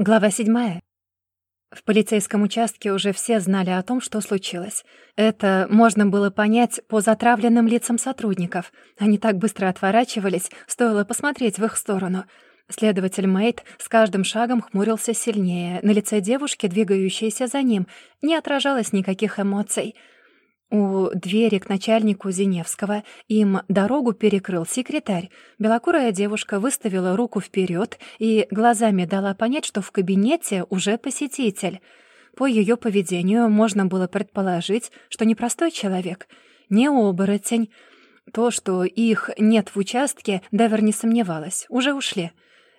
Глава седьмая. В полицейском участке уже все знали о том, что случилось. Это можно было понять по затравленным лицам сотрудников. Они так быстро отворачивались, стоило посмотреть в их сторону. Следователь Мэйд с каждым шагом хмурился сильнее. На лице девушки, двигающейся за ним, не отражалось никаких эмоций — у двери к начальнику Зиневского им дорогу перекрыл секретарь. Белокурая девушка выставила руку вперед и глазами дала понять, что в кабинете уже посетитель. По ее поведению можно было предположить, что не простой человек, не оборотень. То, что их нет в участке, Девер не сомневалась. Уже ушли.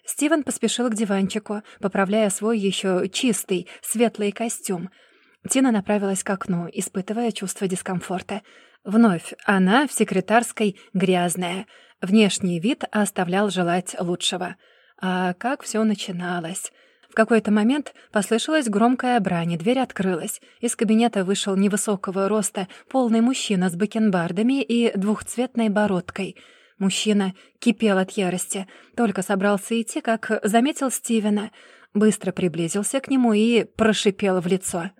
Стивен поспешил к диванчику, поправляя свой еще чистый, светлый костюм — Тина направилась к окну, испытывая чувство дискомфорта. Вновь она в секретарской грязная. Внешний вид оставлял желать лучшего. А как все начиналось? В какой-то момент послышалась громкая брань, дверь открылась. Из кабинета вышел невысокого роста полный мужчина с бакенбардами и двухцветной бородкой. Мужчина кипел от ярости, только собрался идти, как заметил Стивена. Быстро приблизился к нему и прошипел в лицо.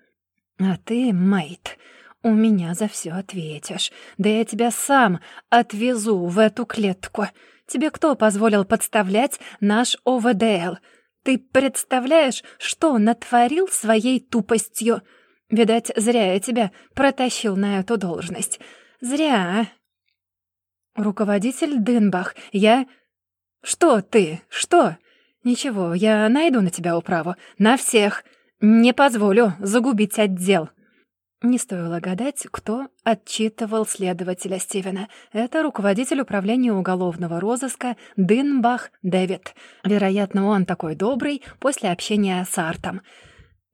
А ты, Мэйд, у меня за все ответишь. Да я тебя сам отвезу в эту клетку. Тебе кто позволил подставлять наш ОВДЛ? Ты представляешь, что натворил своей тупостью? Видать, зря я тебя протащил на эту должность. Зря. Руководитель Дынбах, я... Что ты? Что? Ничего, я найду на тебя управу. На всех. «Не позволю загубить отдел». Не стоило гадать, кто отчитывал следователя Стивена. Это руководитель управления уголовного розыска Дынбах Дэвид. Вероятно, он такой добрый после общения с Артом.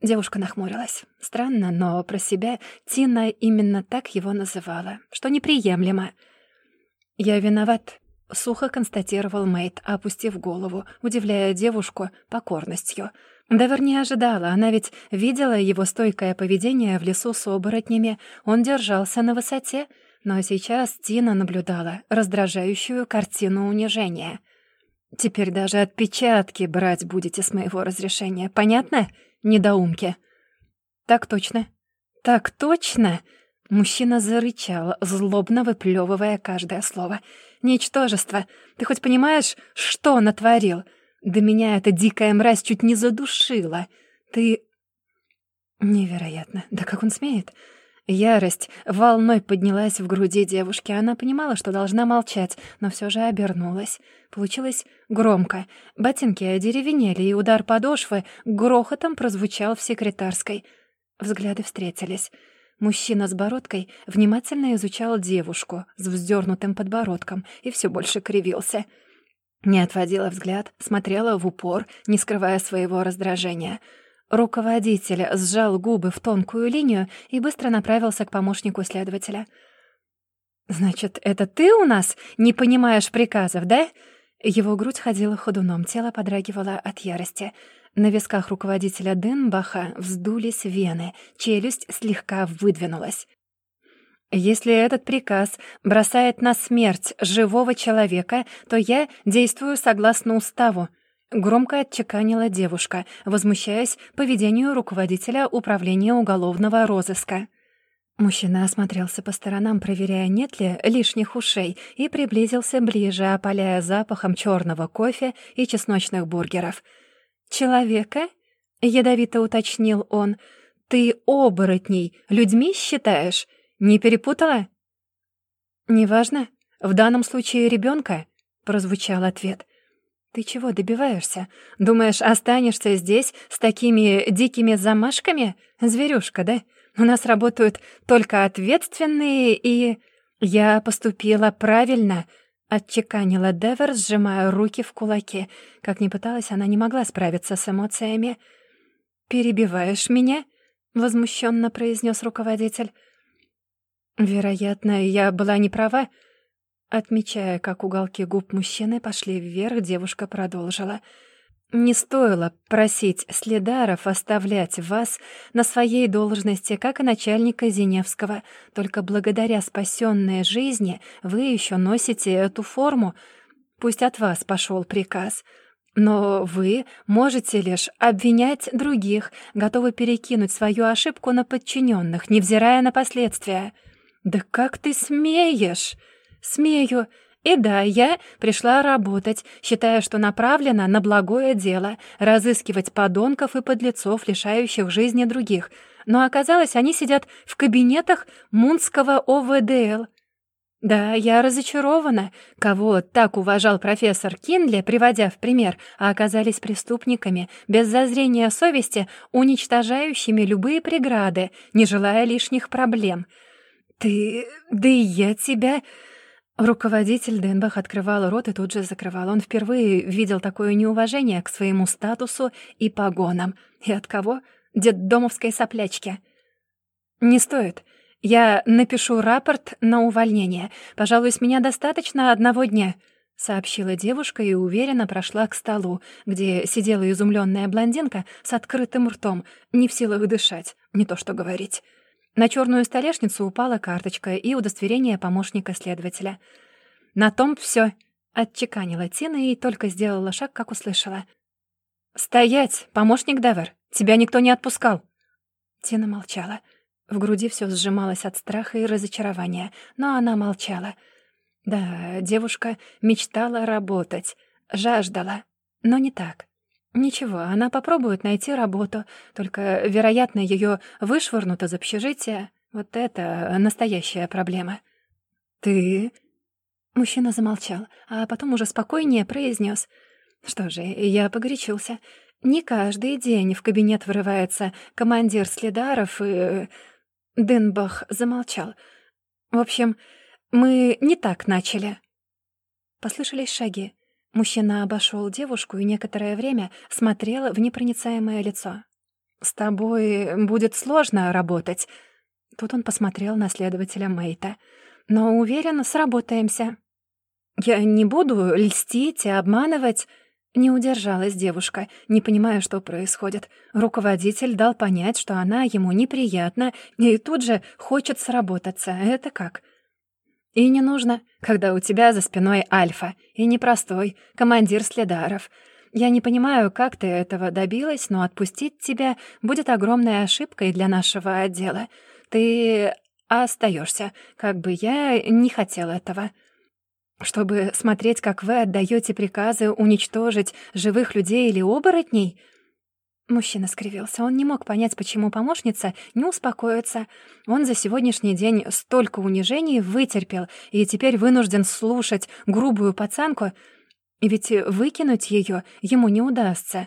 Девушка нахмурилась. Странно, но про себя Тина именно так его называла, что неприемлемо. «Я виноват», — сухо констатировал Мэйд, опустив голову, удивляя девушку покорностью — Девер не ожидала, она ведь видела его стойкое поведение в лесу с оборотнями. Он держался на высоте, но сейчас Тина наблюдала раздражающую картину унижения. «Теперь даже отпечатки брать будете с моего разрешения, понятно, недоумки?» «Так точно». «Так точно?» Мужчина зарычал, злобно выплёвывая каждое слово. «Ничтожество! Ты хоть понимаешь, что натворил? Да меня эта дикая мразь чуть не задушила. Ты... Невероятно. Да как он смеет? Ярость волной поднялась в груди девушки. Она понимала, что должна молчать, но все же обернулась. Получилось громко. Ботинки одеревенели, и удар подошвы грохотом прозвучал в секретарской. Взгляды встретились. Мужчина с бородкой внимательно изучал девушку с вздернутым подбородком и все больше кривился — не отводила взгляд, смотрела в упор, не скрывая своего раздражения. Руководитель сжал губы в тонкую линию и быстро направился к помощнику следователя. «Значит, это ты у нас не понимаешь приказов, да?» Его грудь ходила ходуном, тело подрагивало от ярости. На висках руководителя Денбаха вздулись вены, челюсть слегка выдвинулась. Если этот приказ бросает на смерть живого человека, то я действую согласно уставу», — громко отчеканила девушка, возмущаясь поведению руководителя управления уголовного розыска. Мужчина осмотрелся по сторонам, проверяя, нет ли лишних ушей, и приблизился ближе, опаляя запахом черного кофе и чесночных бургеров. «Человека?» — ядовито уточнил он. «Ты оборотней людьми считаешь?» Не перепутала?» «Неважно. В данном случае ребенка, прозвучал ответ. «Ты чего добиваешься? Думаешь, останешься здесь с такими дикими замашками? Зверюшка, да? У нас работают только ответственные и...» «Я поступила правильно», — отчеканила Девер, сжимая руки в кулаки. Как ни пыталась, она не могла справиться с эмоциями. «Перебиваешь меня?» — возмущенно произнес руководитель. Вероятно, я была не права. Отмечая, как уголки губ мужчины пошли вверх, девушка продолжила. «Не стоило просить следаров оставлять вас на своей должности, как и начальника Зиневского. Только благодаря спасенной жизни вы еще носите эту форму. Пусть от вас пошел приказ. Но вы можете лишь обвинять других, готовы перекинуть свою ошибку на подчиненных, невзирая на последствия. Да как ты смеешь? Смею. И да, я пришла работать, считая, что направлена на благое дело — разыскивать подонков и подлецов, лишающих жизни других. Но оказалось, они сидят в кабинетах Мунского ОВДЛ — да, я разочарована. Кого так уважал профессор Кинли, приводя в пример, а оказались преступниками, без зазрения совести, уничтожающими любые преграды, не желая лишних проблем. Ты... да и я тебя... Руководитель Денбах открывал рот и тут же закрывал. Он впервые видел такое неуважение к своему статусу и погонам. И от кого? Детдомовской соплячки. «Не стоит. Я напишу рапорт на увольнение. Пожалуй, с меня достаточно одного дня», — сообщила девушка и уверенно прошла к столу, где сидела изумленная блондинка с открытым ртом, не в силах дышать, не то что говорить. На черную столешницу упала карточка и удостоверение помощника следователя. «На том все, отчеканила Тина и только сделала шаг, как услышала. «Стоять, помощник Девер! Тебя никто не отпускал!» Тина молчала. В груди все сжималось от страха и разочарования, но она молчала. Да, девушка мечтала работать, жаждала, но не так. Ничего, она попробует найти работу, только, вероятно, ее вышвырнут из общежития. Вот это настоящая проблема. «Ты...» Мужчина замолчал, а потом уже спокойнее произнес. «Что же, я погорячился. Не каждый день в кабинет врывается командир следаров и...» Денбах замолчал. «В общем, мы не так начали». Послышались шаги. Мужчина обошел девушку и некоторое время смотрел в непроницаемое лицо. «С тобой будет сложно работать». Тут он посмотрел на следователя Мейта. «Но уверен, сработаемся». «Я не буду льстить и обманывать», не удержалась девушка, не понимая, что происходит. Руководитель дал понять, что она ему неприятна, и тут же хочет сработаться. Это как? И не нужно, когда у тебя за спиной Альфа, и непростой, командир следаров. Я не понимаю, как ты этого добилась, но отпустить тебя будет огромной ошибкой для нашего отдела. Ты остаешься, как бы я не хотел этого чтобы смотреть, как вы отдаете приказы уничтожить живых людей или оборотней?» Мужчина скривился. Он не мог понять, почему помощница не успокоится. Он за сегодняшний день столько унижений вытерпел и теперь вынужден слушать грубую пацанку, и ведь выкинуть ее ему не удастся.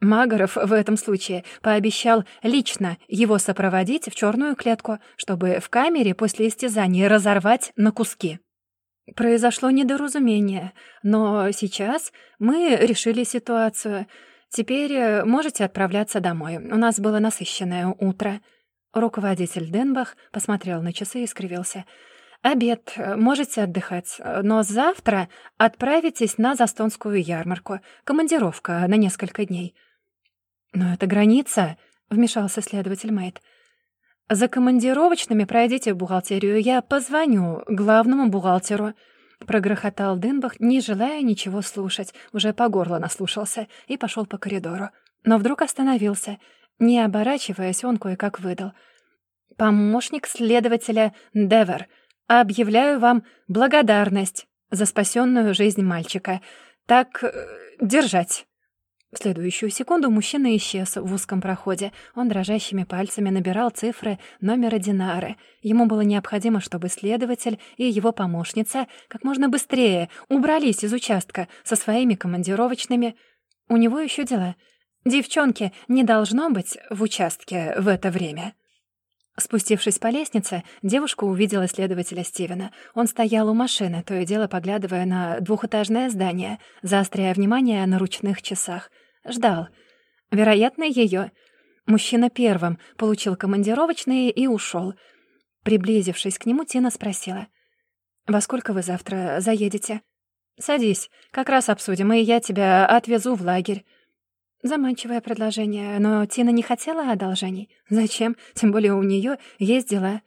Магоров в этом случае пообещал лично его сопроводить в черную клетку, чтобы в камере после истязаний разорвать на куски. Произошло недоразумение, но сейчас мы решили ситуацию. Теперь э, можете отправляться домой. У нас было насыщенное утро. Руководитель Денбах посмотрел на часы и скривился. «Обед. Можете отдыхать. Но завтра отправитесь на Застонскую ярмарку. Командировка на несколько дней». «Но это граница», — вмешался следователь Мэйд. «За командировочными пройдите в бухгалтерию, я позвоню главному бухгалтеру», — прогрохотал Денбах, не желая ничего слушать, уже по горло наслушался, и пошел по коридору. Но вдруг остановился. Не оборачиваясь, он кое-как выдал. «Помощник следователя Девер, объявляю вам благодарность за спасенную жизнь мальчика. Так э, держать». В следующую секунду мужчина исчез в узком проходе. Он дрожащими пальцами набирал цифры номера Динары. Ему было необходимо, чтобы следователь и его помощница как можно быстрее убрались из участка со своими командировочными. У него еще дела. Девчонки не должно быть в участке в это время. Спустившись по лестнице, девушка увидела следователя Стивена. Он стоял у машины, то и дело поглядывая на двухэтажное здание, заостряя внимание на ручных часах — Ждал. Вероятно, ее. Мужчина первым получил командировочные и ушел. Приблизившись к нему, Тина спросила. «Во сколько вы завтра заедете?» «Садись, как раз обсудим, и я тебя отвезу в лагерь». Заманчивое предложение, но Тина не хотела одолжений. Зачем? Тем более у нее есть дела.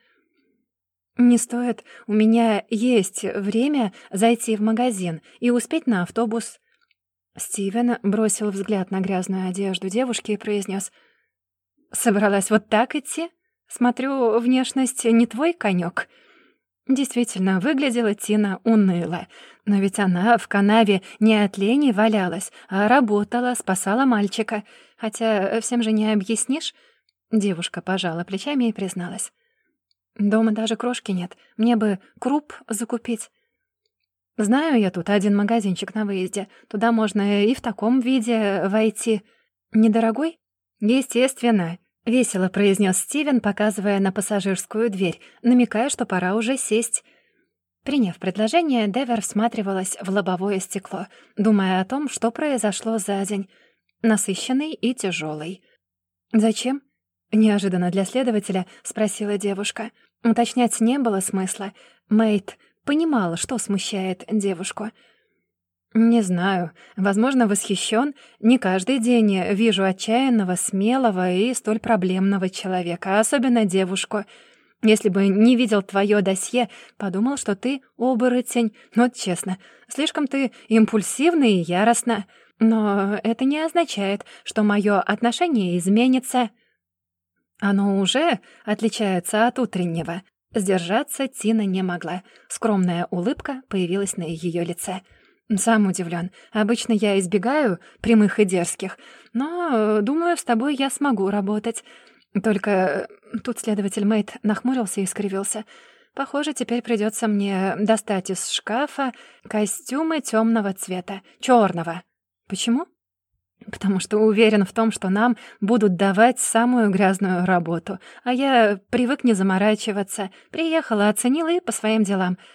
«Не стоит. У меня есть время зайти в магазин и успеть на автобус». Стивен бросил взгляд на грязную одежду девушки и произнес: «Собралась вот так идти? Смотрю, внешность не твой конек. Действительно, выглядела Тина уныло. Но ведь она в канаве не от лени валялась, а работала, спасала мальчика. Хотя всем же не объяснишь. Девушка пожала плечами и призналась. «Дома даже крошки нет. Мне бы круп закупить». «Знаю я тут один магазинчик на выезде. Туда можно и в таком виде войти. Недорогой?» «Естественно», — весело произнес Стивен, показывая на пассажирскую дверь, намекая, что пора уже сесть. Приняв предложение, Девер всматривалась в лобовое стекло, думая о том, что произошло за день. Насыщенный и тяжелый. «Зачем?» — неожиданно для следователя спросила девушка. Уточнять не было смысла. Мэйд понимала, что смущает девушку — «Не знаю. Возможно, восхищен. Не каждый день вижу отчаянного, смелого и столь проблемного человека, особенно девушку. Если бы не видел твое досье, подумал, что ты оборотень. Но, честно, слишком ты импульсивный и яростно. Но это не означает, что мое отношение изменится. Оно уже отличается от утреннего». Сдержаться Тина не могла. Скромная улыбка появилась на ее лице — «Сам удивлен. Обычно я избегаю прямых и дерзких, но, думаю, с тобой я смогу работать. Только э, тут следователь Мэйд нахмурился и скривился. Похоже, теперь придется мне достать из шкафа костюмы темного цвета, черного. Почему? Потому что уверен в том, что нам будут давать самую грязную работу, а я привык не заморачиваться. Приехала, оценила и по своим делам —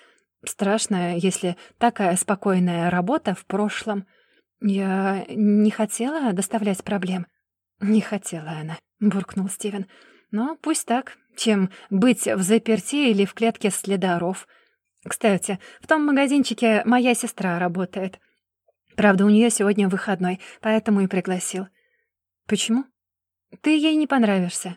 Страшно, если такая спокойная работа в прошлом. Я не хотела доставлять проблем. Не хотела она, буркнул Стивен. Но пусть так, чем быть в заперти или в клетке следоров. Кстати, в том магазинчике моя сестра работает. Правда, у нее сегодня выходной, поэтому и пригласил. Почему? Ты ей не понравишься.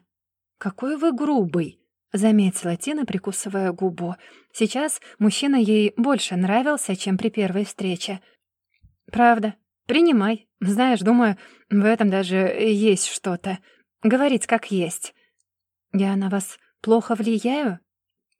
Какой вы грубый, заметила Тина, прикусывая губу. Сейчас мужчина ей больше нравился, чем при первой встрече. «Правда. Принимай. Знаешь, думаю, в этом даже есть что-то. Говорить как есть. Я на вас плохо влияю?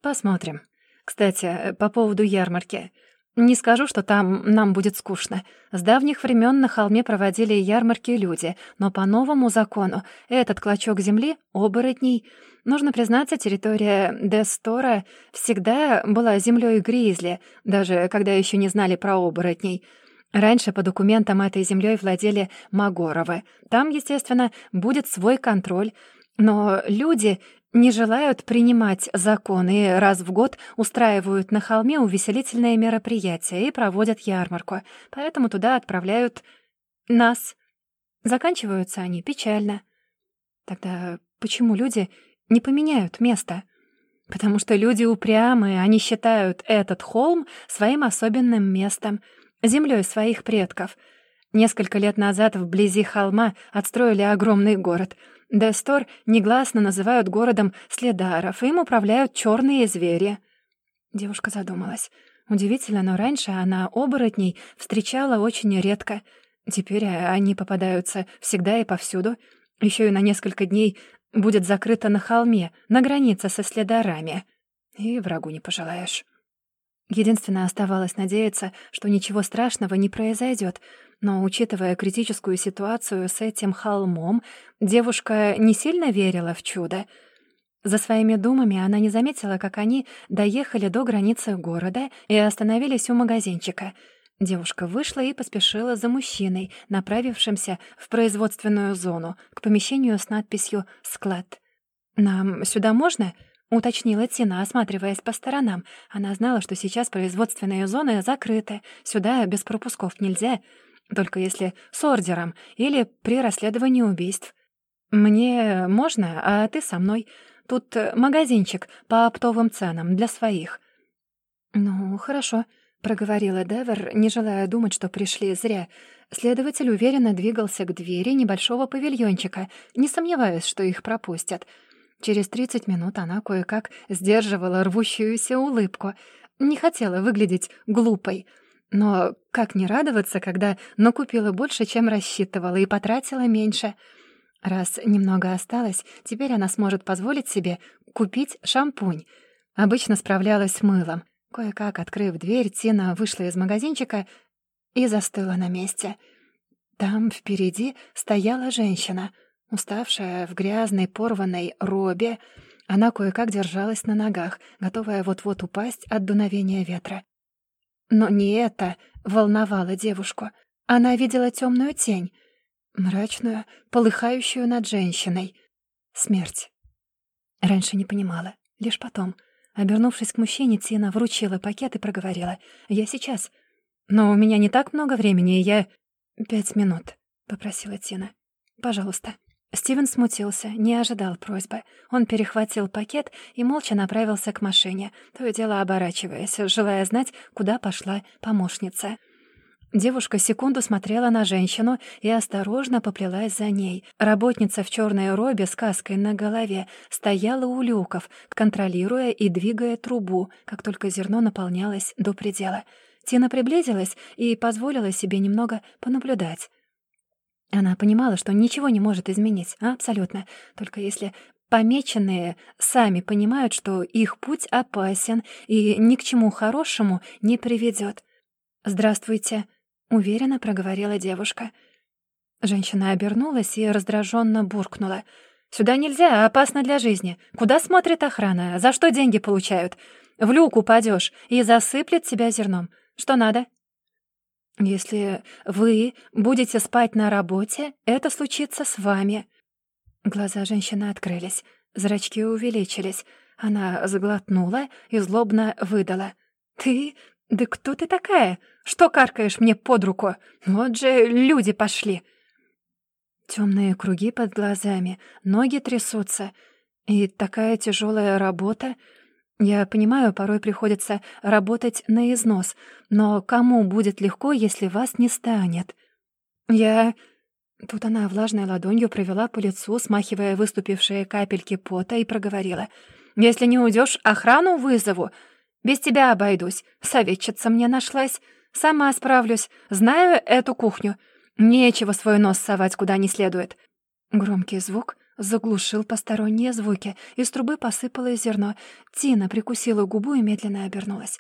Посмотрим. Кстати, по поводу ярмарки. Не скажу, что там нам будет скучно. С давних времен на холме проводили ярмарки люди, но по новому закону этот клочок земли — оборотней. Нужно признаться, территория Дестора всегда была землей гризли, даже когда еще не знали про оборотней. Раньше по документам этой землей владели Магоровы. Там, естественно, будет свой контроль. Но люди не желают принимать законы раз в год устраивают на холме увеселительные мероприятия и проводят ярмарку, поэтому туда отправляют нас. Заканчиваются они печально. Тогда почему люди не поменяют место? Потому что люди упрямые, они считают этот холм своим особенным местом, землей своих предков. Несколько лет назад вблизи холма отстроили огромный город — Дестор негласно называют городом следаров, им управляют черные звери. Девушка задумалась. Удивительно, но раньше она оборотней встречала очень редко. Теперь они попадаются всегда и повсюду. Еще и на несколько дней будет закрыто на холме, на границе со следарами. И врагу не пожелаешь. Единственное, оставалось надеяться, что ничего страшного не произойдет. Но, учитывая критическую ситуацию с этим холмом, девушка не сильно верила в чудо. За своими думами она не заметила, как они доехали до границы города и остановились у магазинчика. Девушка вышла и поспешила за мужчиной, направившимся в производственную зону, к помещению с надписью «Склад». «Нам сюда можно?» — уточнила Тина, осматриваясь по сторонам. Она знала, что сейчас производственные зоны закрыты, сюда без пропусков нельзя — только если с ордером или при расследовании убийств. Мне можно, а ты со мной. Тут магазинчик по оптовым ценам для своих». «Ну, хорошо», — проговорила Девер, не желая думать, что пришли зря. Следователь уверенно двигался к двери небольшого павильончика, не сомневаясь, что их пропустят. Через тридцать минут она кое-как сдерживала рвущуюся улыбку. Не хотела выглядеть глупой — Но как не радоваться, когда накупила больше, чем рассчитывала, и потратила меньше? Раз немного осталось, теперь она сможет позволить себе купить шампунь. Обычно справлялась с мылом. Кое-как, открыв дверь, Тина вышла из магазинчика и застыла на месте. Там впереди стояла женщина, уставшая в грязной порванной робе. Она кое-как держалась на ногах, готовая вот-вот упасть от дуновения ветра. Но не это волновало девушку. Она видела темную тень, мрачную, полыхающую над женщиной. Смерть. Раньше не понимала, лишь потом. Обернувшись к мужчине, Тина вручила пакет и проговорила. «Я сейчас. Но у меня не так много времени, и я...» «Пять минут», — попросила Тина. «Пожалуйста». Стивен смутился, не ожидал просьбы. Он перехватил пакет и молча направился к машине, то и дело оборачиваясь, желая знать, куда пошла помощница. Девушка секунду смотрела на женщину и осторожно поплелась за ней. Работница в черной робе с каской на голове стояла у люков, контролируя и двигая трубу, как только зерно наполнялось до предела. Тина приблизилась и позволила себе немного понаблюдать. Она понимала, что ничего не может изменить, абсолютно, только если помеченные сами понимают, что их путь опасен и ни к чему хорошему не приведет. «Здравствуйте», — уверенно проговорила девушка. Женщина обернулась и раздраженно буркнула. «Сюда нельзя, опасно для жизни. Куда смотрит охрана? За что деньги получают? В люк упадешь и засыплет тебя зерном. Что надо?» Если вы будете спать на работе, это случится с вами». Глаза женщины открылись, зрачки увеличились. Она заглотнула и злобно выдала. «Ты? Да кто ты такая? Что каркаешь мне под руку? Вот же люди пошли!» Темные круги под глазами, ноги трясутся. И такая тяжелая работа — я понимаю, порой приходится работать на износ, но кому будет легко, если вас не станет? Я... Тут она влажной ладонью провела по лицу, смахивая выступившие капельки пота, и проговорила. «Если не уйдешь, охрану вызову. Без тебя обойдусь. Советчица мне нашлась. Сама справлюсь. Знаю эту кухню. Нечего свой нос совать куда не следует». Громкий звук заглушил посторонние звуки. Из трубы посыпалось зерно. Тина прикусила губу и медленно обернулась.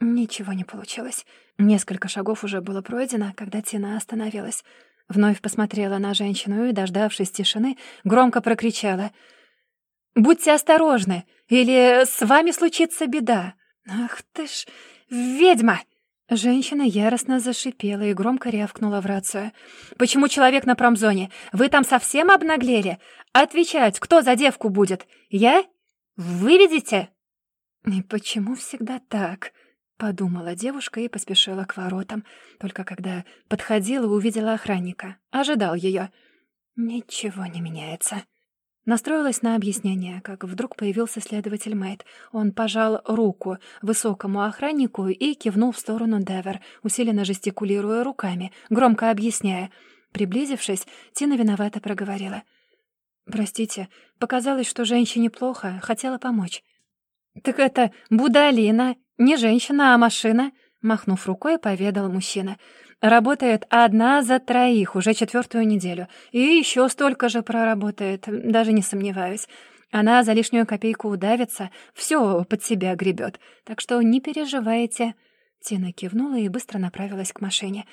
Ничего не получилось. Несколько шагов уже было пройдено, когда Тина остановилась. Вновь посмотрела на женщину и, дождавшись тишины, громко прокричала. «Будьте осторожны, или с вами случится беда!» «Ах ты ж, ведьма!» Женщина яростно зашипела и громко рявкнула в рацию. «Почему человек на промзоне? Вы там совсем обнаглели? Отвечать, кто за девку будет? Я? Выведите?» «И почему всегда так?» — подумала девушка и поспешила к воротам. Только когда подходила, увидела охранника. Ожидал ее. «Ничего не меняется». Настроилась на объяснение, как вдруг появился следователь Мэйд. Он пожал руку высокому охраннику и кивнул в сторону Девер, усиленно жестикулируя руками, громко объясняя. Приблизившись, Тина виновато проговорила. «Простите, показалось, что женщине плохо, хотела помочь». «Так это Будалина, не женщина, а машина», — махнув рукой, поведал мужчина. Работает одна за троих уже четвертую неделю. И еще столько же проработает, даже не сомневаюсь. Она за лишнюю копейку удавится, все под себя гребет. Так что не переживайте». Тина кивнула и быстро направилась к машине.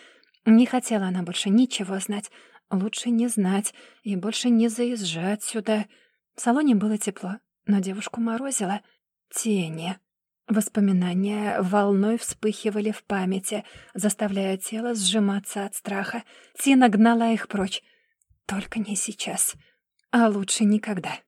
Не хотела она больше ничего знать. Лучше не знать и больше не заезжать сюда. В салоне было тепло, но девушку морозило. Тени. Воспоминания волной вспыхивали в памяти, заставляя тело сжиматься от страха. Тина гнала их прочь. Только не сейчас, а лучше никогда.